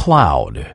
cloud.